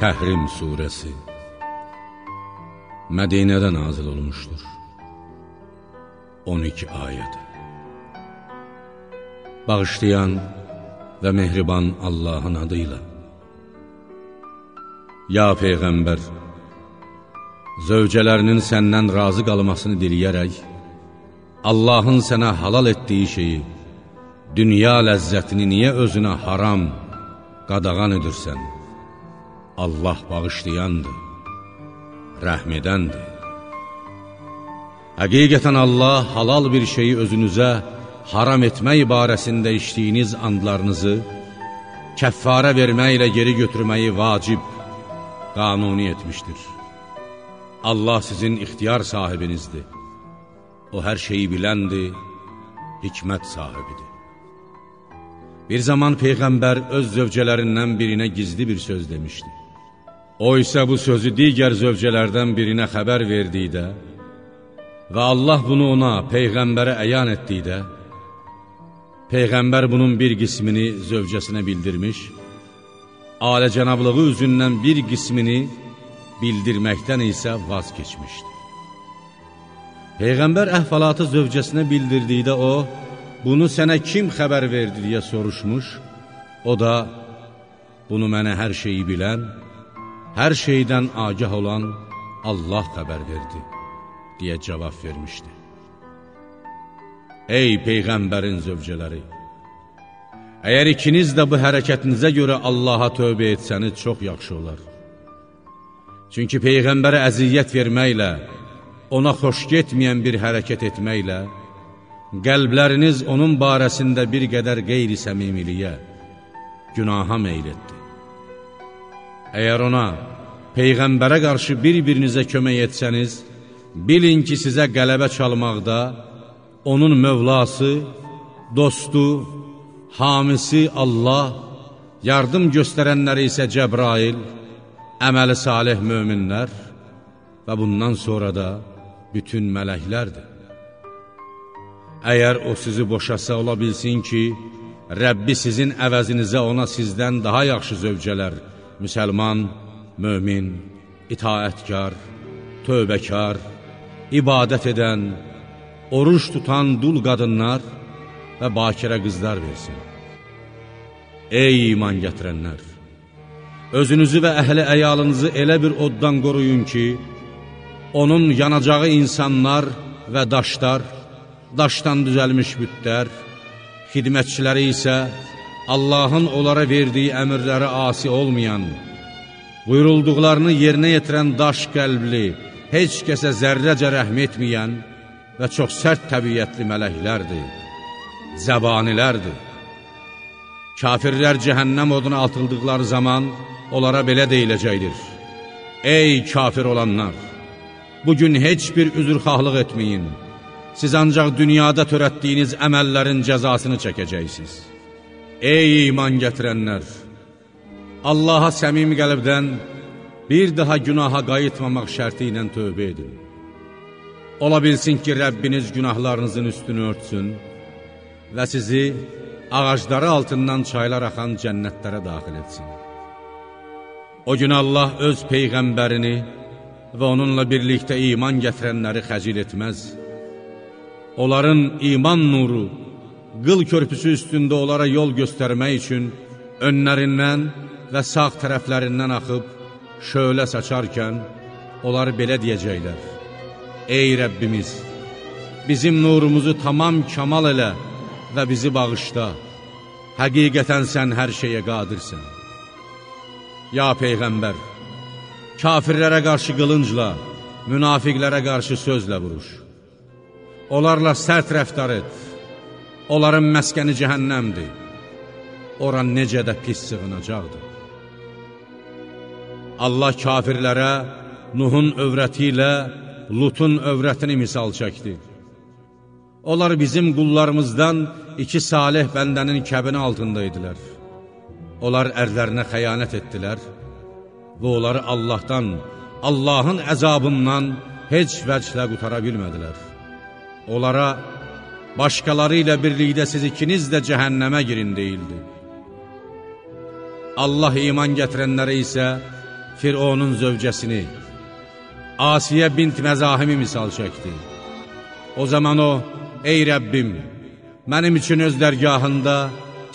Təhrim Suresi Mədinədə nazil olmuşdur 12 ayəd Bağışlayan və mehriban Allahın adıyla Ya Peyğəmbər Zövcələrinin səndən razı qalmasını diliyərək Allahın sənə halal etdiyi şeyi Dünya ləzzətini niyə özünə haram, qadağan edirsən? Allah bağışlayandır, rəhm edəndir. Həqiqətən Allah halal bir şeyi özünüzə haram etmək barəsində işləyiniz andlarınızı kəffara verməklə geri götürməyi vacib, qanuni etmişdir. Allah sizin ixtiyar sahibinizdir. O hər şeyi biləndir, hikmət sahibidir. Bir zaman Peyğəmbər öz zövcələrindən birinə gizli bir söz demişdi. O isə bu sözü digər zövcələrdən birinə xəbər verdikdə və Allah bunu ona, Peyğəmbərə əyan etdikdə, Peyğəmbər bunun bir qismini zövcəsinə bildirmiş, alə cənablığı üzündən bir qismini bildirməkdən isə vaz keçmişdi. Peyğəmbər əhvalatı zövcəsinə bildirdikdə o, bunu sənə kim xəbər verdi deyə soruşmuş, o da, bunu mənə hər şeyi bilən, hər şeydən agah olan Allah xəbər verdi, deyə cavab vermişdi. Ey Peyğəmbərin zövcələri! Əgər ikiniz də bu hərəkətinizə görə Allaha tövbə etsəniz, çox yaxşı olar. Çünki Peyğəmbərə əziyyət verməklə, ona xoş getməyən bir hərəkət etməklə, qəlbləriniz onun barəsində bir qədər qeyri-səmimiliyə, günaha meyl etdi. Əgər ona, Peyğəmbərə qarşı bir-birinizə kömək etsəniz, bilin ki, sizə qələbə çalmaqda onun mövlası, dostu, hamisi Allah, yardım göstərənləri isə Cəbrail, əməli salih möminlər və bundan sonra da bütün mələklərdir. Əgər o sizi boşasa ola bilsin ki, Rəbbi sizin əvəzinizə ona sizdən daha yaxşı zövcələr, müsəlman, mömin, itaətkar, tövbəkar, ibadət edən, oruç tutan dul qadınlar və bakirə qızlar versin. Ey iman gətirənlər! Özünüzü və əhli əyalınızı elə bir oddan qoruyun ki, onun yanacağı insanlar və daşlar, daşdan düzəlmiş bütlər, xidmətçiləri isə Allahın onlara verdiyi əmrlərə asi olmayan, buyurulduqlarını yerinə yetirən daş qəlbli, heç kəsə zərrəcə rəhm etməyən və çox sərt təbiyyətli mələklərdir, zəbanilərdir. Kafirlər cəhənnəm oduna atıldıqları zaman onlara belə deyiləcəkdir. Ey kafir olanlar! Bugün heç bir üzrxahlıq etməyin. Siz ancaq dünyada törətdiyiniz əməllərin cəzasını çəkəcəksiniz. Ey iman gətirənlər! Allaha səmimi qəlbdən bir daha günaha qayıtmamaq şərti ilə tövbə edin. Ola bilsin ki, Rəbbiniz günahlarınızın üstünü örtsün və sizi ağacları altından çaylar axan cənnətlərə daxil etsin. O gün Allah öz Peyğəmbərini və onunla birlikdə iman gətirənləri xəcil etməz. Onların iman nuru, qıl körpüsü üstündə onlara yol göstərmək üçün önlərindən və sağ tərəflərindən axıb şölə saçarkən, onlar belə deyəcəklər, Ey Rəbbimiz, bizim nurumuzu tamam kamal elə və bizi bağışla, həqiqətən sən hər şeyə qadirsən. Ya Peyğəmbər, kafirlərə qarşı qılıncla, münafiqlərə qarşı sözlə vuruş. Onlarla sərt rəftar et, Onların məskəni cəhənnəmdir. Ora necə də pis sığınacaqdır. Allah kafirlərə Nuhun övrəti ilə Lutun övrətini misal çəkdi. Onlar bizim qullarımızdan iki salih bəndənin kəbini altında idilər. Onlar ərlərinə xəyanət etdilər və onları Allahdan, Allahın əzabından heç vəclə qutara bilmədilər. Onlara başqaları ilə birlikdə siz ikiniz də cəhənnəmə girin deyildi. Allah iman gətirənlərə isə Fironun zövcəsini, Asiyə bint məzahimi misal çəkdi. O zaman o, ey Rəbbim, mənim üçün öz dərgahında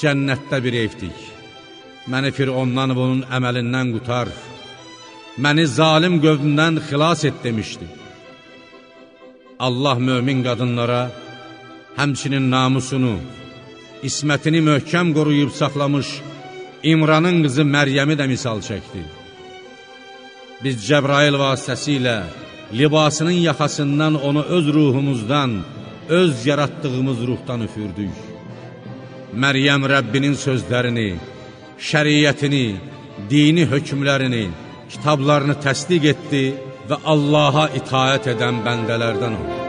cənnətdə bir evdik. Məni Firondan və onun əməlindən qutar, məni zalim qövmdən xilas et demişdi. Allah mömin qadınlara həmçinin namusunu, ismətini möhkəm qoruyub saxlamış İmranın qızı Məryəmi də misal çəkdi. Biz Cəbrail vasitəsilə libasının yaxasından onu öz ruhumuzdan, öz yaratdığımız ruhdan üfürdük. Məryəm Rəbbinin sözlərini, şəriyyətini, dini hökmlərini, kitablarını təsdiq etdi və Allaha itaət edən bəndələrdən oldu.